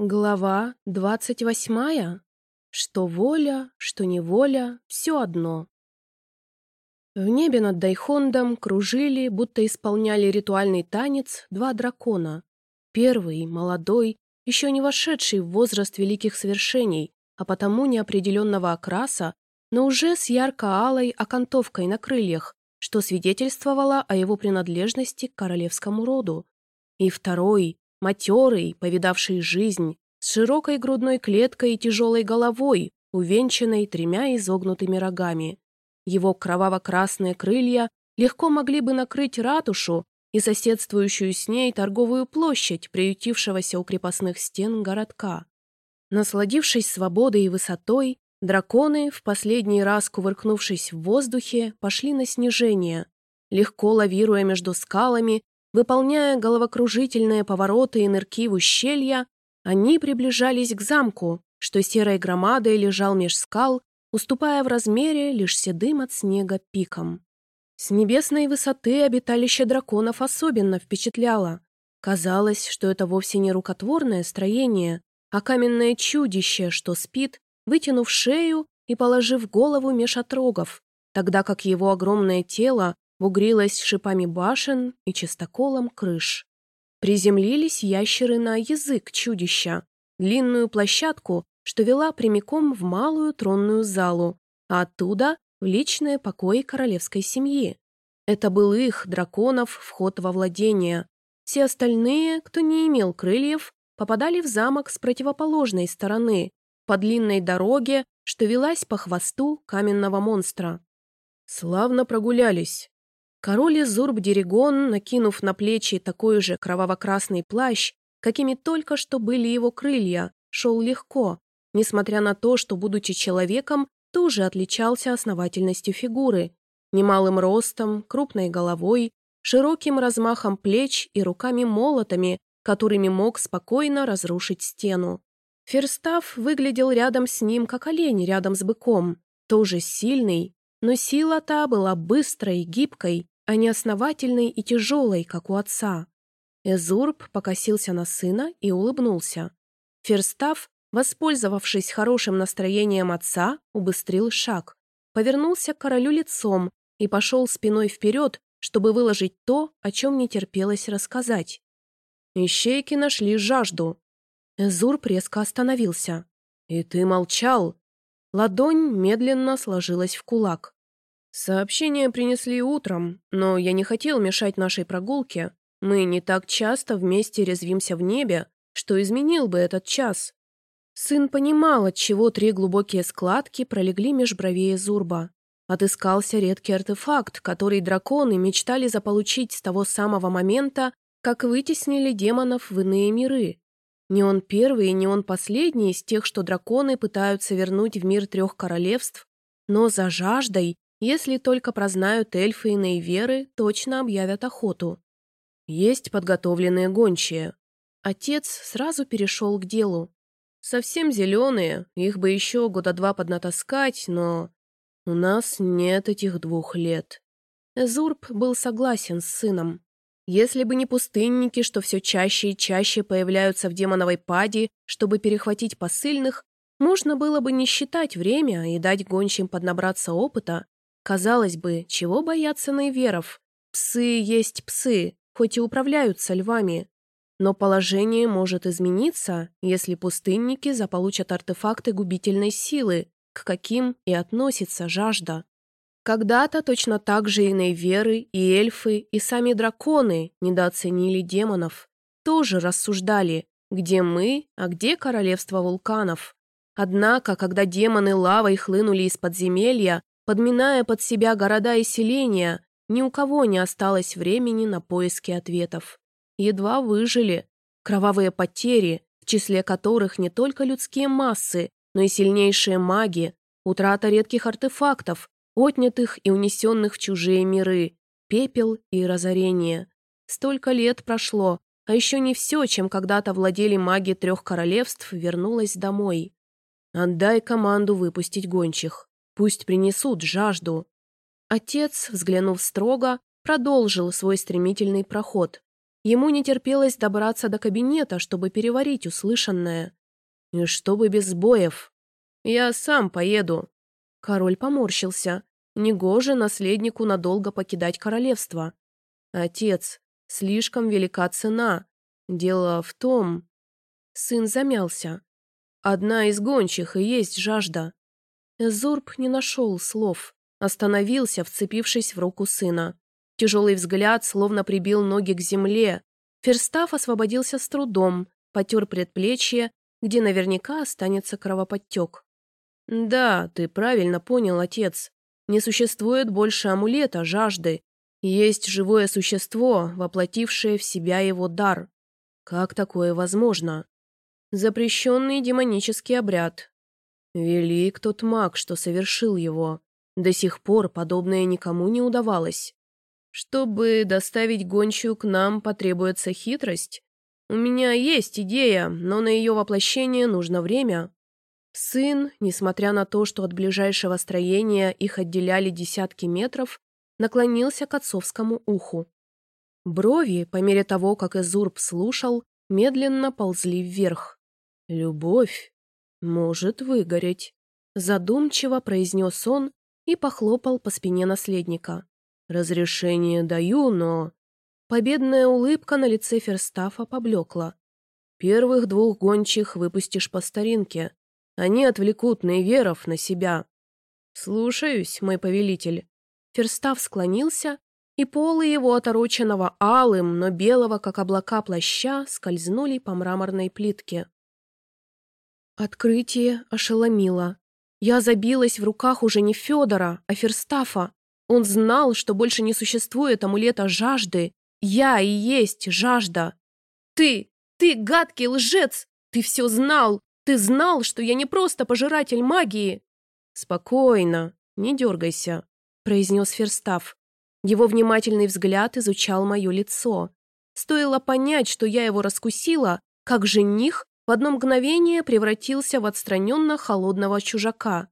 Глава двадцать восьмая. Что воля, что неволя, все одно. В небе над Дайхондом кружили, будто исполняли ритуальный танец, два дракона. Первый, молодой, еще не вошедший в возраст великих свершений, а потому неопределенного окраса, но уже с ярко-алой окантовкой на крыльях, что свидетельствовало о его принадлежности к королевскому роду. И второй, матерый, повидавший жизнь, с широкой грудной клеткой и тяжелой головой, увенчанной тремя изогнутыми рогами. Его кроваво-красные крылья легко могли бы накрыть ратушу и соседствующую с ней торговую площадь, приютившегося у крепостных стен городка. Насладившись свободой и высотой, драконы, в последний раз кувыркнувшись в воздухе, пошли на снижение, легко лавируя между скалами Выполняя головокружительные повороты и нырки в ущелья, они приближались к замку, что серой громадой лежал меж скал, уступая в размере лишь седым от снега пиком. С небесной высоты обиталище драконов особенно впечатляло. Казалось, что это вовсе не рукотворное строение, а каменное чудище, что спит, вытянув шею и положив голову меж отрогов, тогда как его огромное тело бугрилась шипами башен и чистоколом крыш. Приземлились ящеры на язык чудища, длинную площадку, что вела прямиком в малую тронную залу, а оттуда в личные покои королевской семьи. Это был их, драконов, вход во владение. Все остальные, кто не имел крыльев, попадали в замок с противоположной стороны, по длинной дороге, что велась по хвосту каменного монстра. «Славно прогулялись», Король Изурб-Дерегон, накинув на плечи такой же кроваво-красный плащ, какими только что были его крылья, шел легко, несмотря на то, что, будучи человеком, тоже отличался основательностью фигуры, немалым ростом, крупной головой, широким размахом плеч и руками-молотами, которыми мог спокойно разрушить стену. Ферстав выглядел рядом с ним, как олень рядом с быком, тоже сильный, но сила та была быстрой, гибкой, а не основательной и тяжелой, как у отца. Эзурб покосился на сына и улыбнулся. Ферстав, воспользовавшись хорошим настроением отца, убыстрил шаг, повернулся к королю лицом и пошел спиной вперед, чтобы выложить то, о чем не терпелось рассказать. Ищейки нашли жажду. Эзурб резко остановился. «И ты молчал?» Ладонь медленно сложилась в кулак. Сообщение принесли утром, но я не хотел мешать нашей прогулке. Мы не так часто вместе резвимся в небе, что изменил бы этот час. Сын понимал, от чего три глубокие складки пролегли меж бровей Зурба. Отыскался редкий артефакт, который драконы мечтали заполучить с того самого момента, как вытеснили демонов в иные миры. Не он первый и не он последний из тех, что драконы пытаются вернуть в мир трех королевств, но за жаждой, если только прознают эльфы и наиверы, точно объявят охоту. Есть подготовленные гончие. Отец сразу перешел к делу. Совсем зеленые, их бы еще года два поднатаскать, но... У нас нет этих двух лет. Эзурб был согласен с сыном. Если бы не пустынники, что все чаще и чаще появляются в демоновой паде, чтобы перехватить посыльных, можно было бы не считать время и дать гончим поднабраться опыта. Казалось бы, чего бояться наиверов? Псы есть псы, хоть и управляются львами. Но положение может измениться, если пустынники заполучат артефакты губительной силы, к каким и относится жажда. Когда-то точно так же и Нейверы, и эльфы, и сами драконы недооценили демонов. Тоже рассуждали, где мы, а где королевство вулканов. Однако, когда демоны лавой хлынули из подземелья, подминая под себя города и селения, ни у кого не осталось времени на поиски ответов. Едва выжили. Кровавые потери, в числе которых не только людские массы, но и сильнейшие маги, утрата редких артефактов, отнятых и унесенных в чужие миры, пепел и разорение. Столько лет прошло, а еще не все, чем когда-то владели маги трех королевств, вернулось домой. Отдай команду выпустить гончих. Пусть принесут жажду. Отец, взглянув строго, продолжил свой стремительный проход. Ему не терпелось добраться до кабинета, чтобы переварить услышанное. И чтобы без сбоев. Я сам поеду. Король поморщился. Негоже наследнику надолго покидать королевство. Отец, слишком велика цена. Дело в том... Сын замялся. Одна из гончих и есть жажда. Эзурб не нашел слов. Остановился, вцепившись в руку сына. Тяжелый взгляд словно прибил ноги к земле. Ферстав освободился с трудом, потер предплечье, где наверняка останется кровоподтек. «Да, ты правильно понял, отец. Не существует больше амулета жажды. Есть живое существо, воплотившее в себя его дар. Как такое возможно? Запрещенный демонический обряд. Велик тот маг, что совершил его. До сих пор подобное никому не удавалось. Чтобы доставить гончую к нам, потребуется хитрость. У меня есть идея, но на ее воплощение нужно время. Сын, несмотря на то, что от ближайшего строения их отделяли десятки метров, наклонился к отцовскому уху. Брови, по мере того, как Эзурб слушал, медленно ползли вверх. «Любовь может выгореть», — задумчиво произнес он и похлопал по спине наследника. «Разрешение даю, но...» Победная улыбка на лице Ферстафа поблекла. «Первых двух гончих выпустишь по старинке. Они отвлекут Нейверов на себя. Слушаюсь, мой повелитель. Ферстав склонился, и полы его отороченного алым, но белого, как облака плаща, скользнули по мраморной плитке. Открытие ошеломило. Я забилась в руках уже не Федора, а Ферстафа. Он знал, что больше не существует амулета жажды. Я и есть жажда. Ты, ты гадкий лжец! Ты все знал! Ты знал, что я не просто пожиратель магии!» «Спокойно, не дергайся», — произнес Ферстав. Его внимательный взгляд изучал мое лицо. Стоило понять, что я его раскусила, как жених в одно мгновение превратился в отстраненно холодного чужака.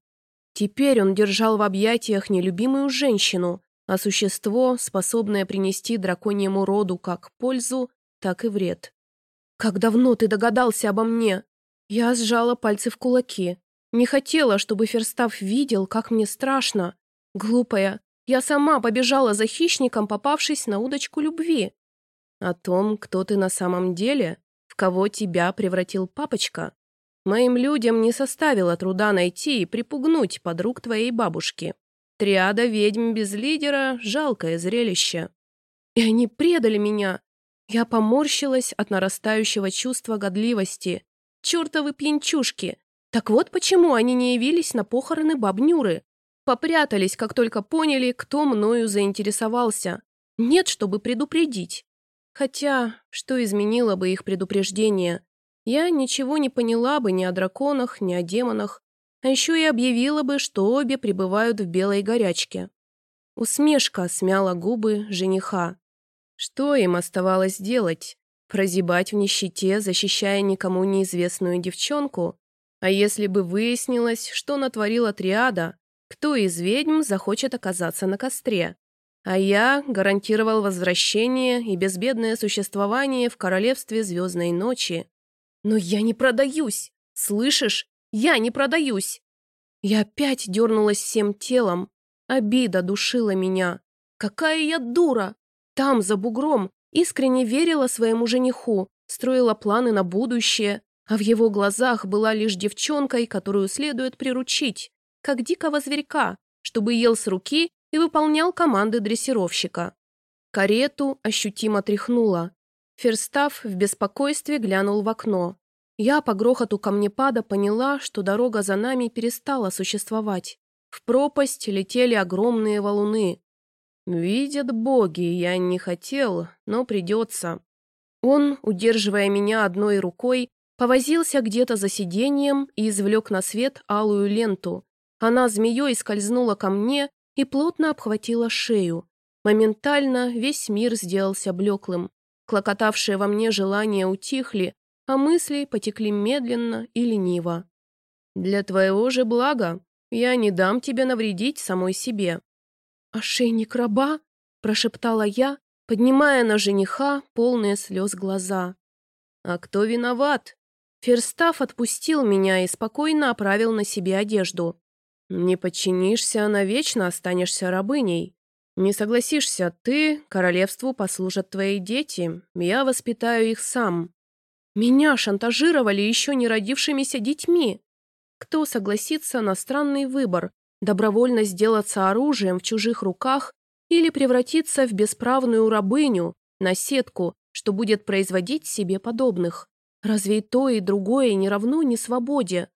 Теперь он держал в объятиях нелюбимую женщину, а существо, способное принести драконьему роду как пользу, так и вред. «Как давно ты догадался обо мне?» Я сжала пальцы в кулаки. Не хотела, чтобы Ферстав видел, как мне страшно. Глупая, я сама побежала за хищником, попавшись на удочку любви. О том, кто ты на самом деле, в кого тебя превратил папочка, моим людям не составило труда найти и припугнуть подруг твоей бабушки. Триада ведьм без лидера — жалкое зрелище. И они предали меня. Я поморщилась от нарастающего чувства годливости чертовы пьянчушки. Так вот почему они не явились на похороны бабнюры. Попрятались, как только поняли, кто мною заинтересовался. Нет, чтобы предупредить. Хотя, что изменило бы их предупреждение? Я ничего не поняла бы ни о драконах, ни о демонах, а еще и объявила бы, что обе пребывают в белой горячке. Усмешка смяла губы жениха. Что им оставалось делать? Прозябать в нищете, защищая никому неизвестную девчонку? А если бы выяснилось, что натворила триада, кто из ведьм захочет оказаться на костре? А я гарантировал возвращение и безбедное существование в королевстве звездной ночи. Но я не продаюсь! Слышишь? Я не продаюсь! Я опять дернулась всем телом. Обида душила меня. Какая я дура! Там, за бугром, Искренне верила своему жениху, строила планы на будущее, а в его глазах была лишь девчонкой, которую следует приручить, как дикого зверька, чтобы ел с руки и выполнял команды дрессировщика. Карету ощутимо тряхнула. Ферстав в беспокойстве глянул в окно. Я по грохоту камнепада поняла, что дорога за нами перестала существовать. В пропасть летели огромные валуны. «Видят боги, я не хотел, но придется». Он, удерживая меня одной рукой, повозился где-то за сиденьем и извлек на свет алую ленту. Она змеей скользнула ко мне и плотно обхватила шею. Моментально весь мир сделался блеклым. Клокотавшие во мне желания утихли, а мысли потекли медленно и лениво. «Для твоего же блага я не дам тебе навредить самой себе», «Ошейник раба?» – прошептала я, поднимая на жениха полные слез глаза. «А кто виноват?» Ферстав отпустил меня и спокойно оправил на себе одежду. «Не подчинишься, навечно останешься рабыней. Не согласишься ты, королевству послужат твои дети, я воспитаю их сам. Меня шантажировали еще не родившимися детьми. Кто согласится на странный выбор, добровольно сделаться оружием в чужих руках или превратиться в бесправную рабыню, на сетку, что будет производить себе подобных? Разве и то, и другое не равно ни свободе?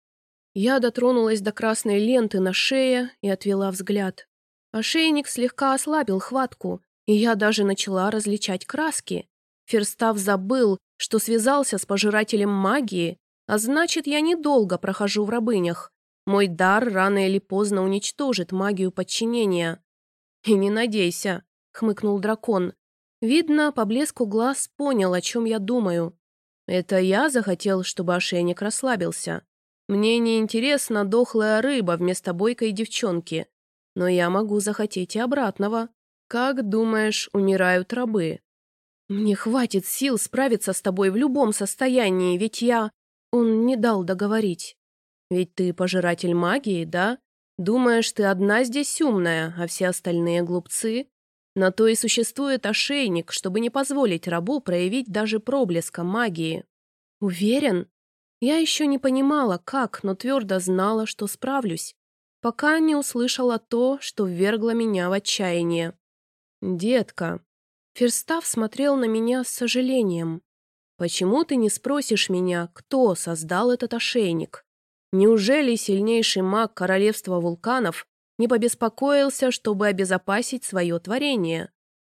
Я дотронулась до красной ленты на шее и отвела взгляд. Ошейник слегка ослабил хватку, и я даже начала различать краски. Ферстав забыл, что связался с пожирателем магии, а значит, я недолго прохожу в рабынях. Мой дар рано или поздно уничтожит магию подчинения. «И не надейся», — хмыкнул дракон. Видно, по блеску глаз понял, о чем я думаю. Это я захотел, чтобы ошейник расслабился. Мне не интересна дохлая рыба вместо бойкой девчонки. Но я могу захотеть и обратного. Как думаешь, умирают рабы? «Мне хватит сил справиться с тобой в любом состоянии, ведь я...» Он не дал договорить. «Ведь ты пожиратель магии, да? Думаешь, ты одна здесь умная, а все остальные глупцы? На то и существует ошейник, чтобы не позволить рабу проявить даже проблеска магии. Уверен? Я еще не понимала, как, но твердо знала, что справлюсь, пока не услышала то, что ввергло меня в отчаяние. «Детка, Ферстав смотрел на меня с сожалением. «Почему ты не спросишь меня, кто создал этот ошейник? Неужели сильнейший маг королевства вулканов не побеспокоился, чтобы обезопасить свое творение?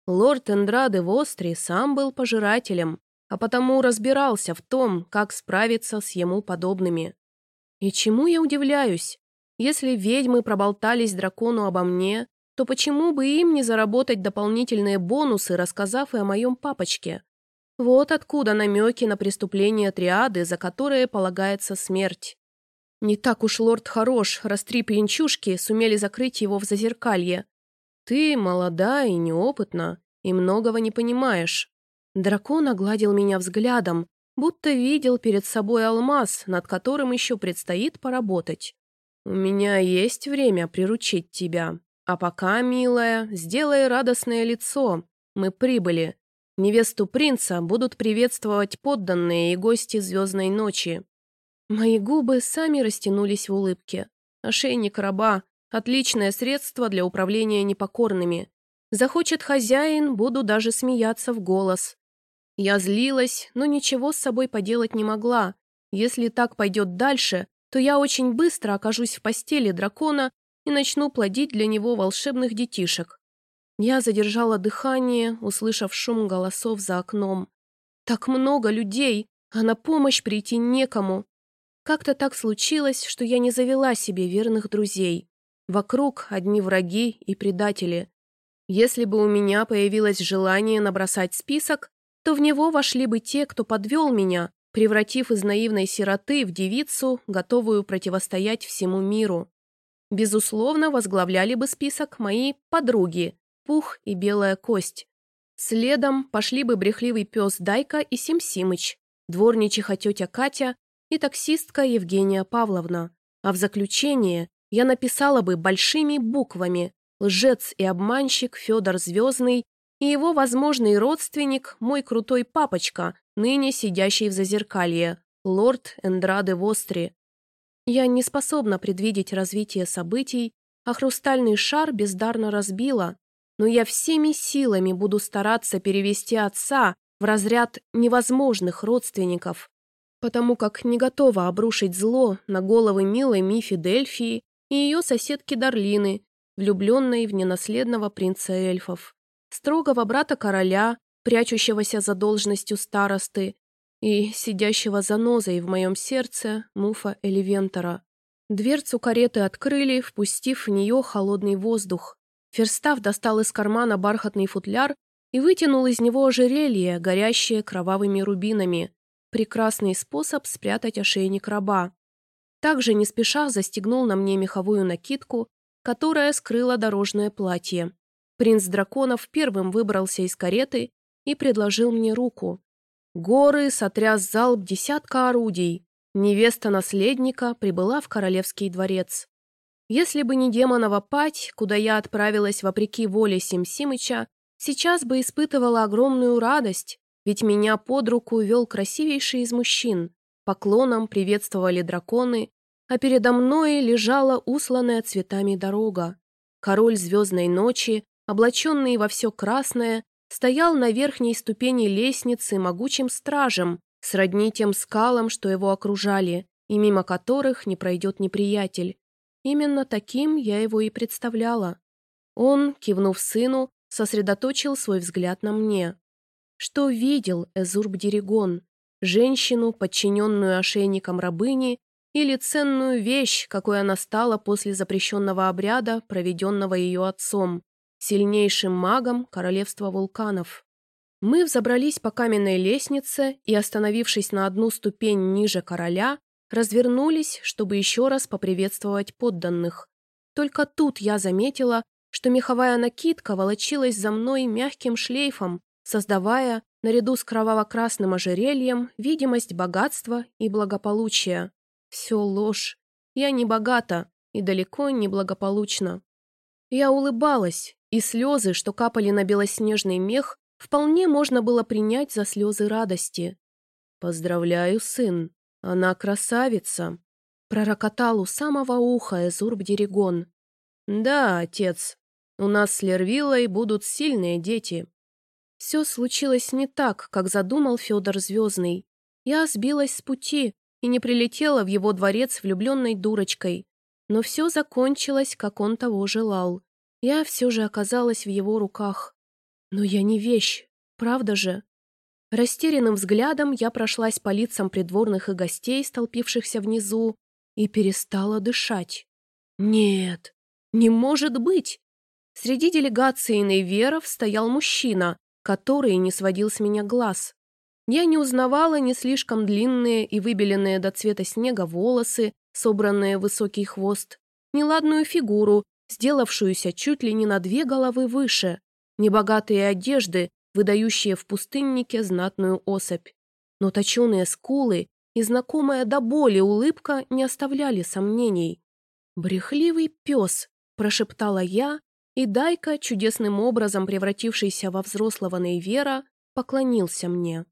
Лорд Эндраде Востри сам был пожирателем, а потому разбирался в том, как справиться с ему подобными. И чему я удивляюсь? Если ведьмы проболтались дракону обо мне, то почему бы им не заработать дополнительные бонусы, рассказав и о моем папочке? Вот откуда намеки на преступление триады, за которое полагается смерть. Не так уж лорд хорош, раз три пьянчушки сумели закрыть его в зазеркалье. Ты молода и неопытна, и многого не понимаешь. Дракон огладил меня взглядом, будто видел перед собой алмаз, над которым еще предстоит поработать. У меня есть время приручить тебя, а пока, милая, сделай радостное лицо. Мы прибыли. Невесту принца будут приветствовать подданные и гости звездной ночи. Мои губы сами растянулись в улыбке. Ошейник раба – отличное средство для управления непокорными. Захочет хозяин, буду даже смеяться в голос. Я злилась, но ничего с собой поделать не могла. Если так пойдет дальше, то я очень быстро окажусь в постели дракона и начну плодить для него волшебных детишек. Я задержала дыхание, услышав шум голосов за окном. Так много людей, а на помощь прийти некому. Как-то так случилось, что я не завела себе верных друзей. Вокруг одни враги и предатели. Если бы у меня появилось желание набросать список, то в него вошли бы те, кто подвел меня, превратив из наивной сироты в девицу, готовую противостоять всему миру. Безусловно, возглавляли бы список мои подруги, Пух и Белая Кость. Следом пошли бы брехливый пес Дайка и Сим Симыч, дворничиха тетя Катя и таксистка Евгения Павловна. А в заключение я написала бы большими буквами «Лжец и обманщик Федор Звездный» и его возможный родственник, мой крутой папочка, ныне сидящий в зазеркалье, лорд Эндраде Востри. Я не способна предвидеть развитие событий, а хрустальный шар бездарно разбила, но я всеми силами буду стараться перевести отца в разряд невозможных родственников, потому как не готова обрушить зло на головы милой Мифи Дельфии и ее соседки Дарлины, влюбленной в ненаследного принца эльфов, строгого брата короля, прячущегося за должностью старосты, и сидящего за нозой в моем сердце Муфа Эливентора. Дверцу кареты открыли, впустив в нее холодный воздух. Ферстав достал из кармана бархатный футляр и вытянул из него ожерелье, горящее кровавыми рубинами. Прекрасный способ спрятать ошейник раба. Также не спеша застегнул на мне меховую накидку, которая скрыла дорожное платье. Принц драконов первым выбрался из кареты и предложил мне руку. Горы сотряс залп десятка орудий. Невеста наследника прибыла в королевский дворец. Если бы не демонова пать, куда я отправилась вопреки воле Сим Симыча, сейчас бы испытывала огромную радость, ведь меня под руку вел красивейший из мужчин. Поклоном приветствовали драконы, а передо мной лежала усланная цветами дорога. Король звездной ночи, облаченный во все красное, стоял на верхней ступени лестницы могучим стражем, сродни тем скалам, что его окружали, и мимо которых не пройдет неприятель. Именно таким я его и представляла. Он, кивнув сыну, сосредоточил свой взгляд на мне. Что видел Эзурб Дерегон? Женщину, подчиненную ошейникам рабыни, или ценную вещь, какой она стала после запрещенного обряда, проведенного ее отцом, сильнейшим магом королевства вулканов. Мы взобрались по каменной лестнице и, остановившись на одну ступень ниже короля, развернулись, чтобы еще раз поприветствовать подданных. Только тут я заметила, что меховая накидка волочилась за мной мягким шлейфом, создавая, наряду с кроваво-красным ожерельем, видимость богатства и благополучия. Все ложь. Я не богата и далеко не благополучна. Я улыбалась, и слезы, что капали на белоснежный мех, вполне можно было принять за слезы радости. «Поздравляю, сын, она красавица!» Пророкотал у самого уха Эзурб Дерегон. «Да, отец, у нас с Лервилой будут сильные дети». Все случилось не так, как задумал Федор Звездный. Я сбилась с пути, и не прилетела в его дворец влюбленной дурочкой. Но все закончилось, как он того желал. Я все же оказалась в его руках. Но я не вещь, правда же? Растерянным взглядом я прошлась по лицам придворных и гостей, столпившихся внизу, и перестала дышать. Нет, не может быть! Среди делегации Нейверов стоял мужчина, который не сводил с меня глаз. Я не узнавала ни слишком длинные и выбеленные до цвета снега волосы, собранные в высокий хвост, ни ладную фигуру, сделавшуюся чуть ли не на две головы выше, ни богатые одежды, выдающие в пустыннике знатную особь. Но точеные скулы и знакомая до боли улыбка не оставляли сомнений. «Брехливый пес», – прошептала я, и Дайка, чудесным образом превратившийся во взрослого Нейвера, поклонился мне.